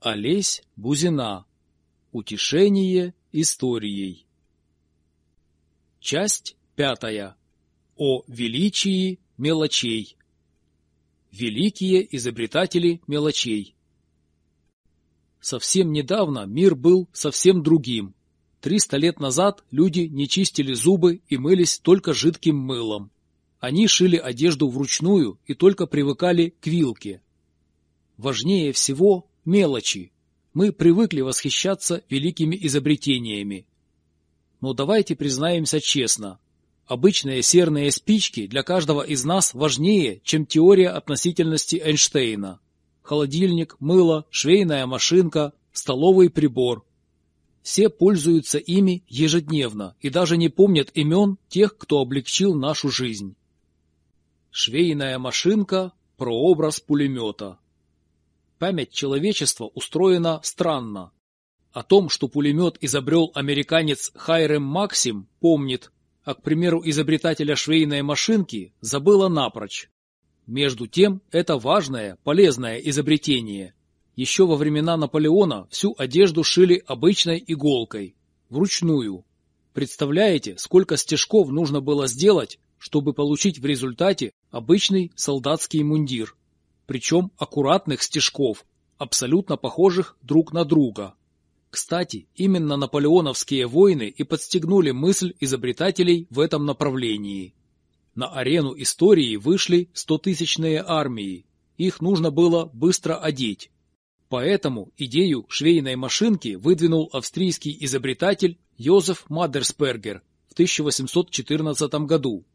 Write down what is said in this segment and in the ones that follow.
Олесь Бузина. Утешение историей. Часть пятая. О величии мелочей. Великие изобретатели мелочей. Совсем недавно мир был совсем другим. Триста лет назад люди не чистили зубы и мылись только жидким мылом. Они шили одежду вручную и только привыкали к вилке. Важнее всего мелочи. Мы привыкли восхищаться великими изобретениями. Но давайте признаемся честно. Обычные серные спички для каждого из нас важнее, чем теория относительности Эйнштейна. Холодильник, мыло, швейная машинка, столовый прибор. Все пользуются ими ежедневно и даже не помнят имен тех, кто облегчил нашу жизнь. Швейная машинка – прообраз пулемета. Память человечества устроена странно. О том, что пулемет изобрел американец Хайрем Максим, помнит, а, к примеру, изобретателя швейной машинки забыла напрочь. Между тем, это важное, полезное изобретение. Еще во времена Наполеона всю одежду шили обычной иголкой, вручную. Представляете, сколько стежков нужно было сделать, чтобы получить в результате обычный солдатский мундир? Причем аккуратных стежков, абсолютно похожих друг на друга. Кстати, именно наполеоновские войны и подстегнули мысль изобретателей в этом направлении. На арену истории вышли стотысячные армии, их нужно было быстро одеть. Поэтому идею швейной машинки выдвинул австрийский изобретатель Йозеф Мадерспергер в 1814 году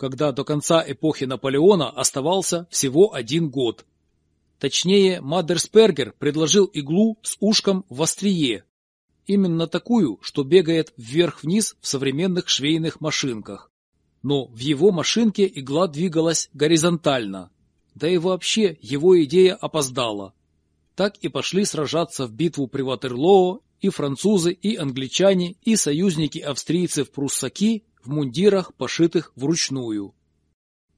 когда до конца эпохи Наполеона оставался всего один год. Точнее, Мадерспергер предложил иглу с ушком в острие. Именно такую, что бегает вверх-вниз в современных швейных машинках. Но в его машинке игла двигалась горизонтально. Да и вообще его идея опоздала. Так и пошли сражаться в битву при Ватерлоо и французы, и англичане, и союзники австрийцев-пруссаки, мундирах, пошитых вручную.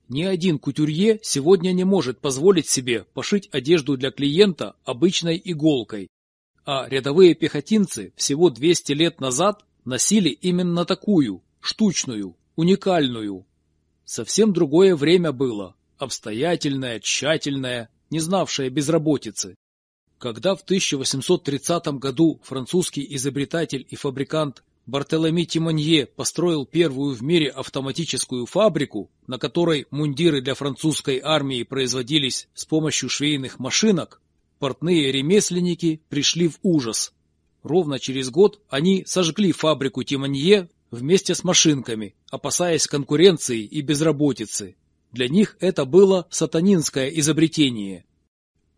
Ни один кутюрье сегодня не может позволить себе пошить одежду для клиента обычной иголкой, а рядовые пехотинцы всего 200 лет назад носили именно такую, штучную, уникальную. Совсем другое время было, обстоятельное, тщательное, не знавшее безработицы. Когда в 1830 году французский изобретатель и фабрикант Бартоломи Тимонье построил первую в мире автоматическую фабрику, на которой мундиры для французской армии производились с помощью швейных машинок, портные ремесленники пришли в ужас. Ровно через год они сожгли фабрику Тимонье вместе с машинками, опасаясь конкуренции и безработицы. Для них это было сатанинское изобретение.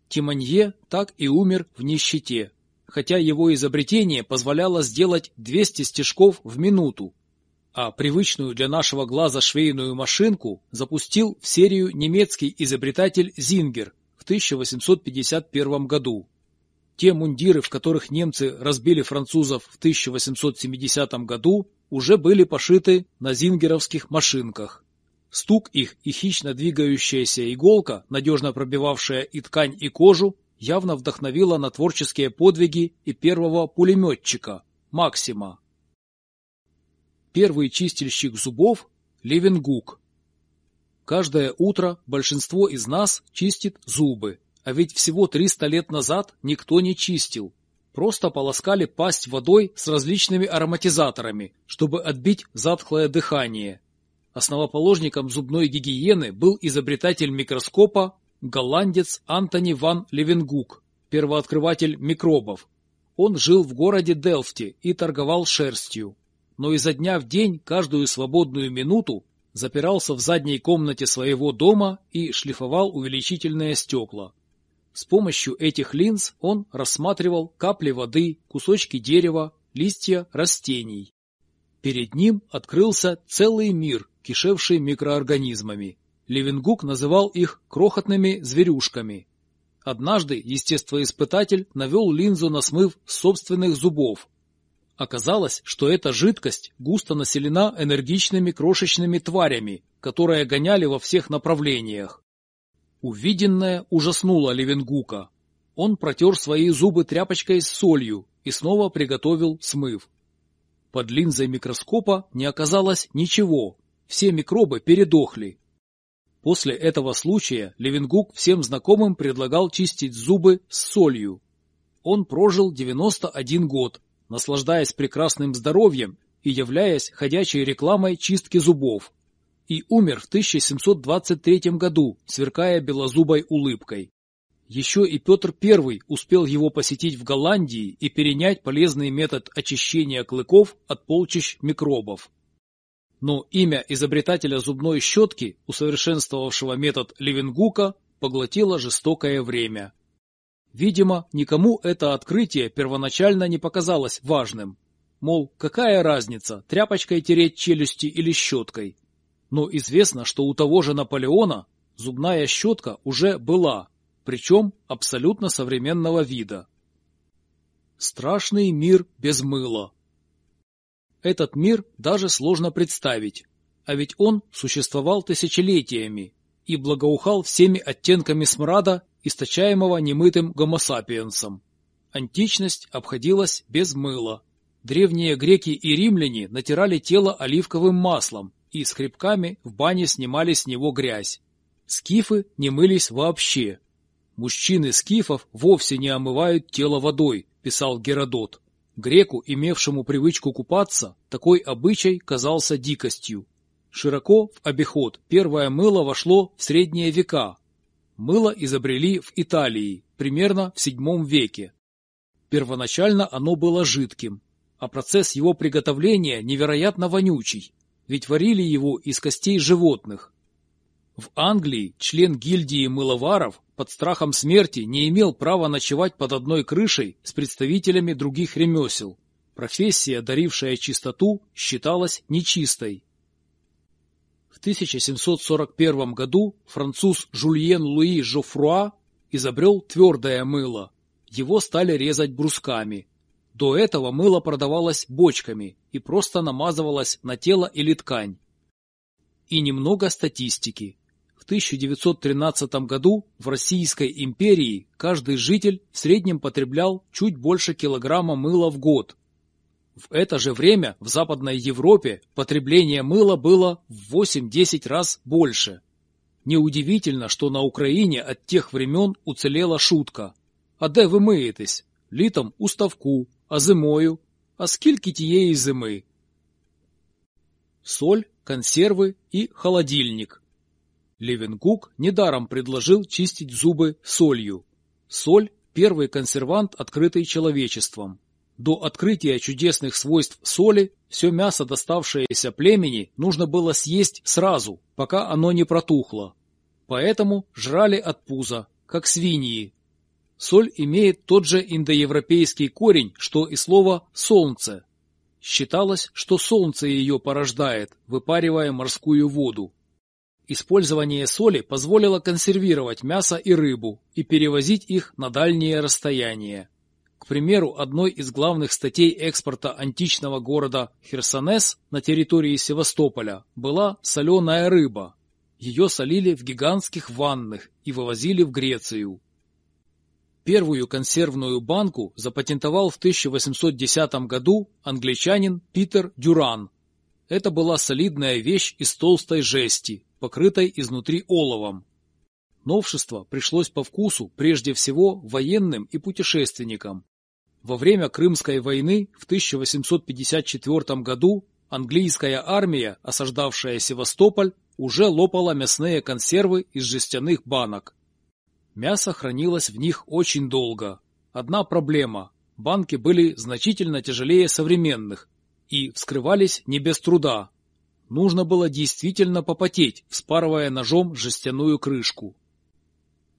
Тимонье так и умер в нищете хотя его изобретение позволяло сделать 200 стежков в минуту, а привычную для нашего глаза швейную машинку запустил в серию немецкий изобретатель Зингер в 1851 году. Те мундиры, в которых немцы разбили французов в 1870 году, уже были пошиты на зингеровских машинках. Стук их и хищно двигающаяся иголка, надежно пробивавшая и ткань, и кожу, явно вдохновила на творческие подвиги и первого пулеметчика Максима. Первый чистильщик зубов – Левенгук. Каждое утро большинство из нас чистит зубы, а ведь всего 300 лет назад никто не чистил. Просто полоскали пасть водой с различными ароматизаторами, чтобы отбить затхлое дыхание. Основоположником зубной гигиены был изобретатель микроскопа голландец Антони ван Левенгук, первооткрыватель микробов. Он жил в городе Делфте и торговал шерстью, но изо дня в день каждую свободную минуту запирался в задней комнате своего дома и шлифовал увеличительные стекла. С помощью этих линз он рассматривал капли воды, кусочки дерева, листья растений. Перед ним открылся целый мир, кишевший микроорганизмами. Левенгук называл их крохотными зверюшками. Однажды естествоиспытатель навел линзу на смыв собственных зубов. Оказалось, что эта жидкость густо населена энергичными крошечными тварями, которые гоняли во всех направлениях. Увиденное ужаснуло Левенгука. Он протер свои зубы тряпочкой с солью и снова приготовил смыв. Под линзой микроскопа не оказалось ничего, все микробы передохли. После этого случая Левенгук всем знакомым предлагал чистить зубы с солью. Он прожил 91 год, наслаждаясь прекрасным здоровьем и являясь ходячей рекламой чистки зубов. И умер в 1723 году, сверкая белозубой улыбкой. Еще и Петр I успел его посетить в Голландии и перенять полезный метод очищения клыков от полчищ микробов. Но имя изобретателя зубной щетки, усовершенствовавшего метод Левенгука, поглотило жестокое время. Видимо, никому это открытие первоначально не показалось важным. Мол, какая разница, тряпочкой тереть челюсти или щеткой? Но известно, что у того же Наполеона зубная щетка уже была, причем абсолютно современного вида. Страшный мир без мыла. Этот мир даже сложно представить, а ведь он существовал тысячелетиями и благоухал всеми оттенками смрада, источаемого немытым гомосапиенсом. Античность обходилась без мыла. Древние греки и римляне натирали тело оливковым маслом и скребками в бане снимали с него грязь. Скифы не мылись вообще, Мужчины скифов вовсе не омывают тело водой, писал Геродот. Греку, имевшему привычку купаться, такой обычай казался дикостью. Широко в обиход первое мыло вошло в средние века. Мыло изобрели в Италии, примерно в VII веке. Первоначально оно было жидким, а процесс его приготовления невероятно вонючий, ведь варили его из костей животных. В Англии член гильдии мыловаров под страхом смерти не имел права ночевать под одной крышей с представителями других ремесел. Профессия, дарившая чистоту, считалась нечистой. В 1741 году француз Жульен Луи Жофруа изобрел твердое мыло. Его стали резать брусками. До этого мыло продавалось бочками и просто намазывалось на тело или ткань. И немного статистики. В 1913 году в Российской империи каждый житель в среднем потреблял чуть больше килограмма мыла в год. В это же время в Западной Европе потребление мыла было в 8-10 раз больше. Неудивительно, что на Украине от тех времен уцелела шутка. А де ви миєтесь? Літом у ставку, а зимою? А скільки тієї зими? Соль, консервы и холодильник – Левенгук недаром предложил чистить зубы солью. Соль – первый консервант, открытый человечеством. До открытия чудесных свойств соли все мясо, доставшееся племени, нужно было съесть сразу, пока оно не протухло. Поэтому жрали от пуза, как свиньи. Соль имеет тот же индоевропейский корень, что и слово «солнце». Считалось, что солнце ее порождает, выпаривая морскую воду. Использование соли позволило консервировать мясо и рыбу и перевозить их на дальние расстояния. К примеру, одной из главных статей экспорта античного города Херсонес на территории Севастополя была соленая рыба. Ее солили в гигантских ваннах и вывозили в Грецию. Первую консервную банку запатентовал в 1810 году англичанин Питер Дюран. Это была солидная вещь из толстой жести, покрытой изнутри оловом. Новшество пришлось по вкусу прежде всего военным и путешественникам. Во время Крымской войны в 1854 году английская армия, осаждавшая Севастополь, уже лопала мясные консервы из жестяных банок. Мясо хранилось в них очень долго. Одна проблема – банки были значительно тяжелее современных и вскрывались не без труда, Нужно было действительно попотеть, вспарывая ножом жестяную крышку.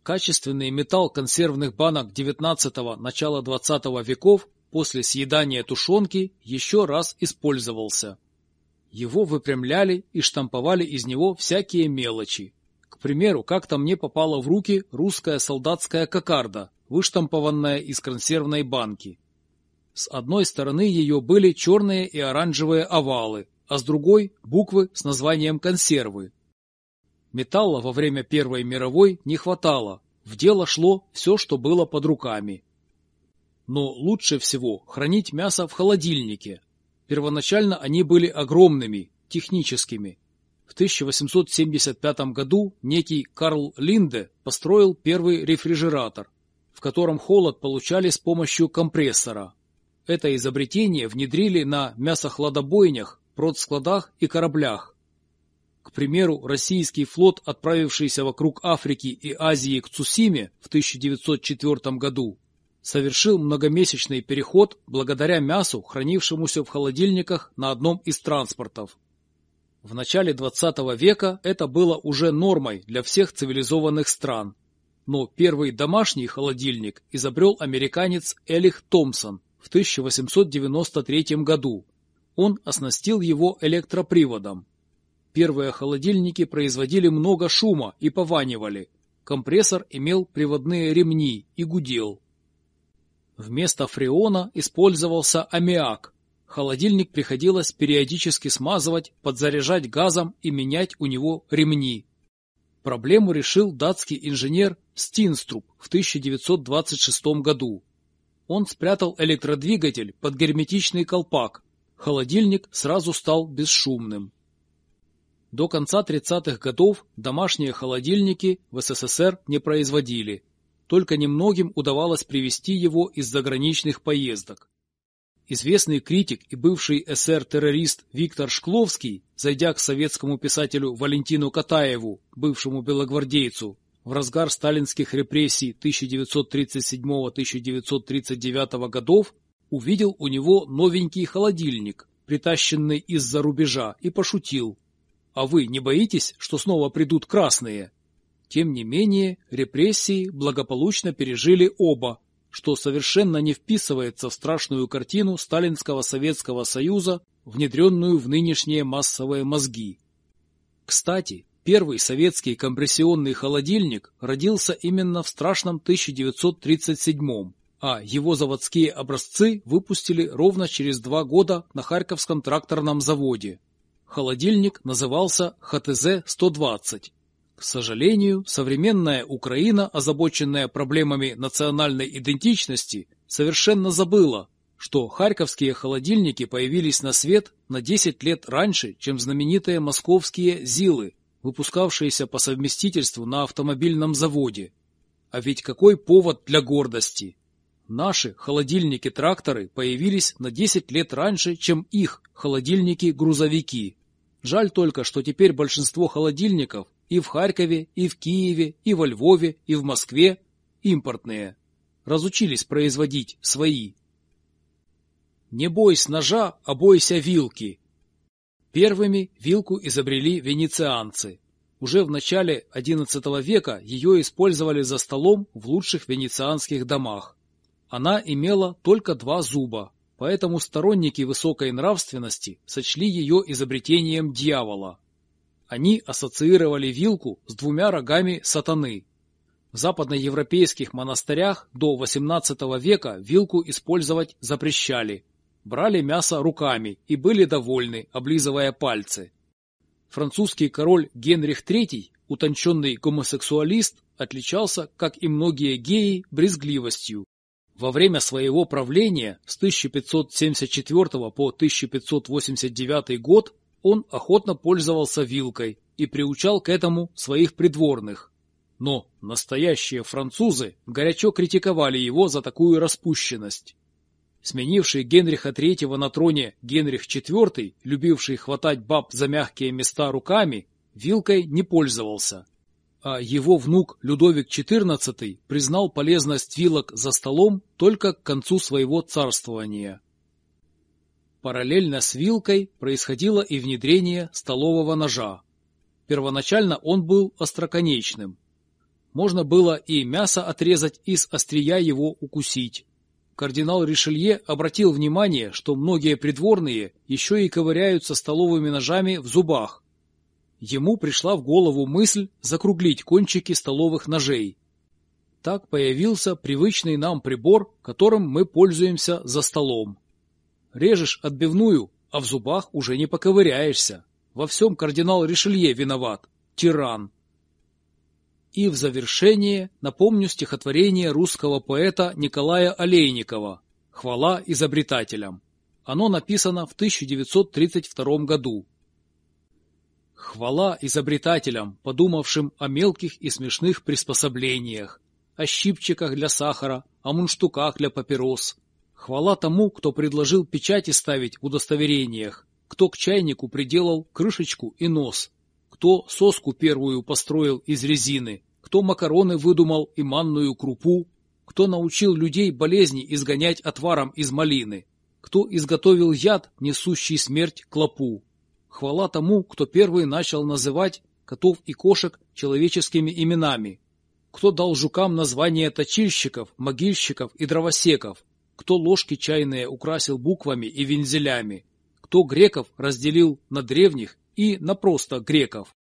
Качественный металл консервных банок XIX – начала XX веков после съедания тушенки еще раз использовался. Его выпрямляли и штамповали из него всякие мелочи. К примеру, как-то мне попала в руки русская солдатская кокарда, выштампованная из консервной банки. С одной стороны ее были черные и оранжевые овалы, а с другой – буквы с названием консервы. Металла во время Первой мировой не хватало, В дело шло все, что было под руками. Но лучше всего хранить мясо в холодильнике. Первоначально они были огромными, техническими. В 1875 году некий Карл Линде построил первый рефрижератор, в котором холод получали с помощью компрессора. Это изобретение внедрили на мясохладобойнях, продскладах и кораблях. К примеру, российский флот, отправившийся вокруг Африки и Азии к Цусиме в 1904 году, совершил многомесячный переход благодаря мясу, хранившемуся в холодильниках на одном из транспортов. В начале 20 века это было уже нормой для всех цивилизованных стран. Но первый домашний холодильник изобрел американец Элих Томпсон в 1893 году. Он оснастил его электроприводом. Первые холодильники производили много шума и пованивали. Компрессор имел приводные ремни и гудел. Вместо фреона использовался аммиак. Холодильник приходилось периодически смазывать, подзаряжать газом и менять у него ремни. Проблему решил датский инженер Стинструб в 1926 году. Он спрятал электродвигатель под герметичный колпак. Холодильник сразу стал бесшумным. До конца 30-х годов домашние холодильники в СССР не производили только немногим удавалось привести его из заграничных поездок. Известный критик и бывший СССР-террорист Виктор Шкловский, зайдя к советскому писателю Валентину Катаеву, бывшему белогвардейцу, в разгар сталинских репрессий 1937-1939 годов, увидел у него новенький холодильник, притащенный из-за рубежа, и пошутил. «А вы не боитесь, что снова придут красные?» Тем не менее, репрессии благополучно пережили оба, что совершенно не вписывается в страшную картину Сталинского Советского Союза, внедренную в нынешние массовые мозги. Кстати, первый советский компрессионный холодильник родился именно в страшном 1937 а его заводские образцы выпустили ровно через два года на Харьковском тракторном заводе. Холодильник назывался ХТЗ-120 к сожалению, современная Украина, озабоченная проблемами национальной идентичности, совершенно забыла, что харьковские холодильники появились на свет на 10 лет раньше, чем знаменитые московские ЗИЛы, выпускавшиеся по совместительству на автомобильном заводе. А ведь какой повод для гордости! Наши холодильники-тракторы появились на 10 лет раньше, чем их холодильники-грузовики. Жаль только, что теперь большинство холодильников и в Харькове, и в Киеве, и во Львове, и в Москве импортные. Разучились производить свои. Не бойся ножа, а бойся вилки. Первыми вилку изобрели венецианцы. Уже в начале XI века ее использовали за столом в лучших венецианских домах. Она имела только два зуба, поэтому сторонники высокой нравственности сочли ее изобретением дьявола. Они ассоциировали вилку с двумя рогами сатаны. В западноевропейских монастырях до XVIII века вилку использовать запрещали. Брали мясо руками и были довольны, облизывая пальцы. Французский король Генрих III, утонченный гомосексуалист, отличался, как и многие геи, брезгливостью. Во время своего правления с 1574 по 1589 год он охотно пользовался вилкой и приучал к этому своих придворных. Но настоящие французы горячо критиковали его за такую распущенность. Сменивший Генриха III на троне Генрих IV, любивший хватать баб за мягкие места руками, вилкой не пользовался. А его внук Людовик XIV признал полезность вилок за столом только к концу своего царствования. Параллельно с вилкой происходило и внедрение столового ножа. Первоначально он был остроконечным. Можно было и мясо отрезать, и с острия его укусить. Кардинал Ришелье обратил внимание, что многие придворные еще и ковыряются столовыми ножами в зубах. Ему пришла в голову мысль закруглить кончики столовых ножей. Так появился привычный нам прибор, которым мы пользуемся за столом. Режешь отбивную, а в зубах уже не поковыряешься. Во всем кардинал Ришелье виноват. Тиран. И в завершение напомню стихотворение русского поэта Николая Олейникова «Хвала изобретателям». Оно написано в 1932 году. Хвала изобретателям, подумавшим о мелких и смешных приспособлениях, о щипчиках для сахара, о мунштуках для папирос. Хвала тому, кто предложил печати ставить в удостоверениях, кто к чайнику приделал крышечку и нос, кто соску первую построил из резины, кто макароны выдумал и манную крупу, кто научил людей болезни изгонять отваром из малины, кто изготовил яд, несущий смерть клопу. Хвала тому, кто первый начал называть котов и кошек человеческими именами, кто дал жукам название точильщиков, могильщиков и дровосеков, кто ложки чайные украсил буквами и вензелями, кто греков разделил на древних и на просто греков.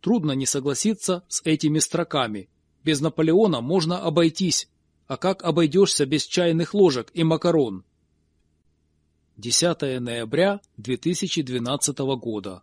Трудно не согласиться с этими строками. Без Наполеона можно обойтись, а как обойдешься без чайных ложек и макарон? 10 ноября 2012 года.